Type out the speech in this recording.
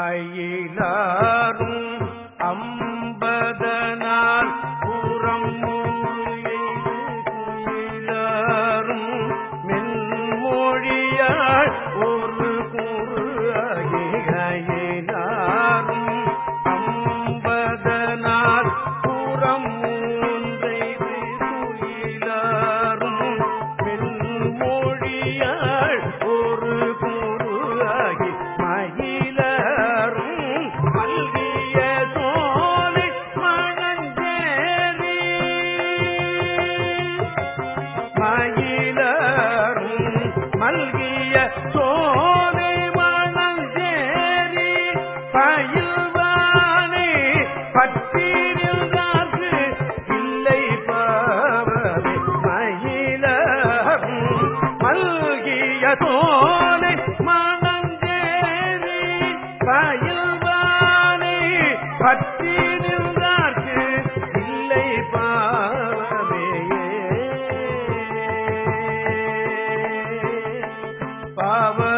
அயிலாரும் அம்பதனால் புறம் குயிலாரும் மென்மொழியாள் ஒரு குறு அயிலாரும் அம்பதனால் புறம் மல்கிய சோலை மணஞ்சேரி பயில்வானே பற்றிருந்தார்க்கு இல்லை பாவமே மயிலரும் மல்கிய சோலை மணந்தேரி பயில்வானே பற்றிருந்தார்க்கு பாவமே